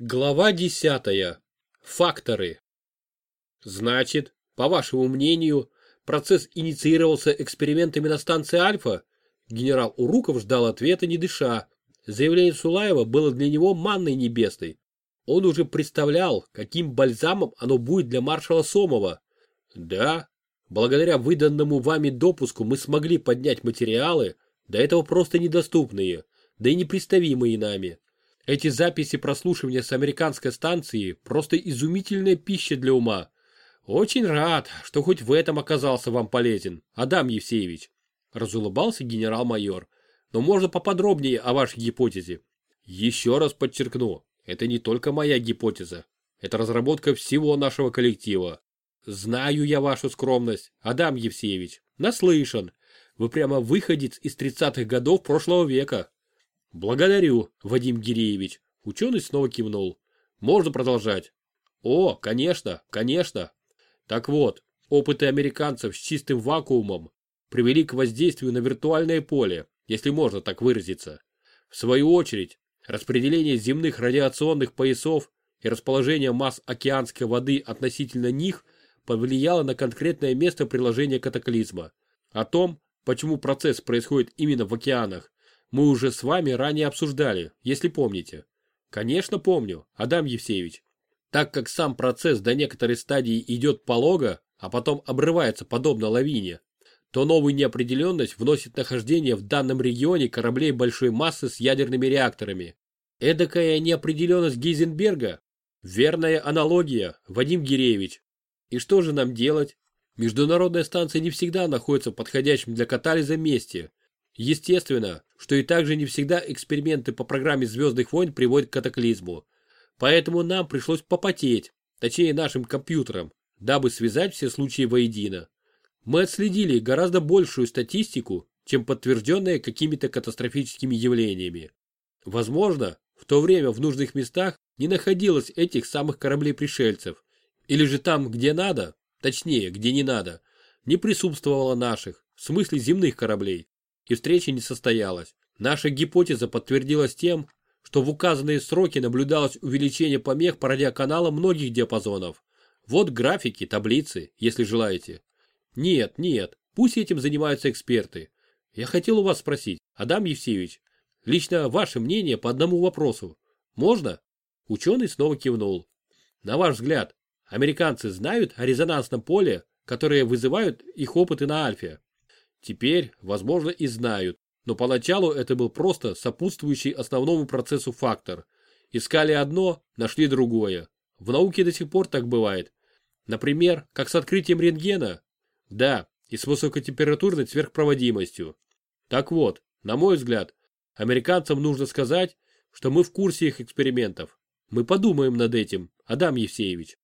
Глава десятая. Факторы. Значит, по вашему мнению, процесс инициировался экспериментами на станции Альфа? Генерал Уруков ждал ответа не дыша. Заявление Сулаева было для него манной небесной. Он уже представлял, каким бальзамом оно будет для маршала Сомова. Да, благодаря выданному вами допуску мы смогли поднять материалы, до этого просто недоступные, да и непредставимые нами. Эти записи прослушивания с американской станции просто изумительная пища для ума. Очень рад, что хоть в этом оказался вам полезен, Адам Евсеевич. Разулыбался генерал-майор. Но можно поподробнее о вашей гипотезе. Еще раз подчеркну, это не только моя гипотеза. Это разработка всего нашего коллектива. Знаю я вашу скромность, Адам Евсеевич. Наслышан. Вы прямо выходец из 30-х годов прошлого века. Благодарю, Вадим Гиреевич. Ученый снова кивнул. Можно продолжать? О, конечно, конечно. Так вот, опыты американцев с чистым вакуумом привели к воздействию на виртуальное поле, если можно так выразиться. В свою очередь, распределение земных радиационных поясов и расположение масс океанской воды относительно них повлияло на конкретное место приложения катаклизма. О том, почему процесс происходит именно в океанах, мы уже с вами ранее обсуждали, если помните. Конечно, помню, Адам Евсеевич. Так как сам процесс до некоторой стадии идет полого, а потом обрывается подобно лавине, то новую неопределенность вносит нахождение в данном регионе кораблей большой массы с ядерными реакторами. Эдакая неопределенность Гейзенберга? Верная аналогия, Вадим Гиреевич. И что же нам делать? Международная станция не всегда находится в подходящем для катализа месте – Естественно, что и также не всегда эксперименты по программе «Звездных войн» приводят к катаклизму. Поэтому нам пришлось попотеть, точнее нашим компьютерам, дабы связать все случаи воедино. Мы отследили гораздо большую статистику, чем подтвержденная какими-то катастрофическими явлениями. Возможно, в то время в нужных местах не находилось этих самых кораблей-пришельцев, или же там, где надо, точнее, где не надо, не присутствовало наших, в смысле земных кораблей и встреча не состоялась. Наша гипотеза подтвердилась тем, что в указанные сроки наблюдалось увеличение помех по радиоканалам многих диапазонов. Вот графики, таблицы, если желаете. Нет, нет, пусть этим занимаются эксперты. Я хотел у вас спросить, Адам Евсеевич, лично ваше мнение по одному вопросу. Можно? Ученый снова кивнул. На ваш взгляд, американцы знают о резонансном поле, которое вызывают их опыты на Альфе? Теперь, возможно, и знают, но поначалу это был просто сопутствующий основному процессу фактор. Искали одно, нашли другое. В науке до сих пор так бывает. Например, как с открытием рентгена. Да, и с высокотемпературной сверхпроводимостью. Так вот, на мой взгляд, американцам нужно сказать, что мы в курсе их экспериментов. Мы подумаем над этим, Адам Евсеевич.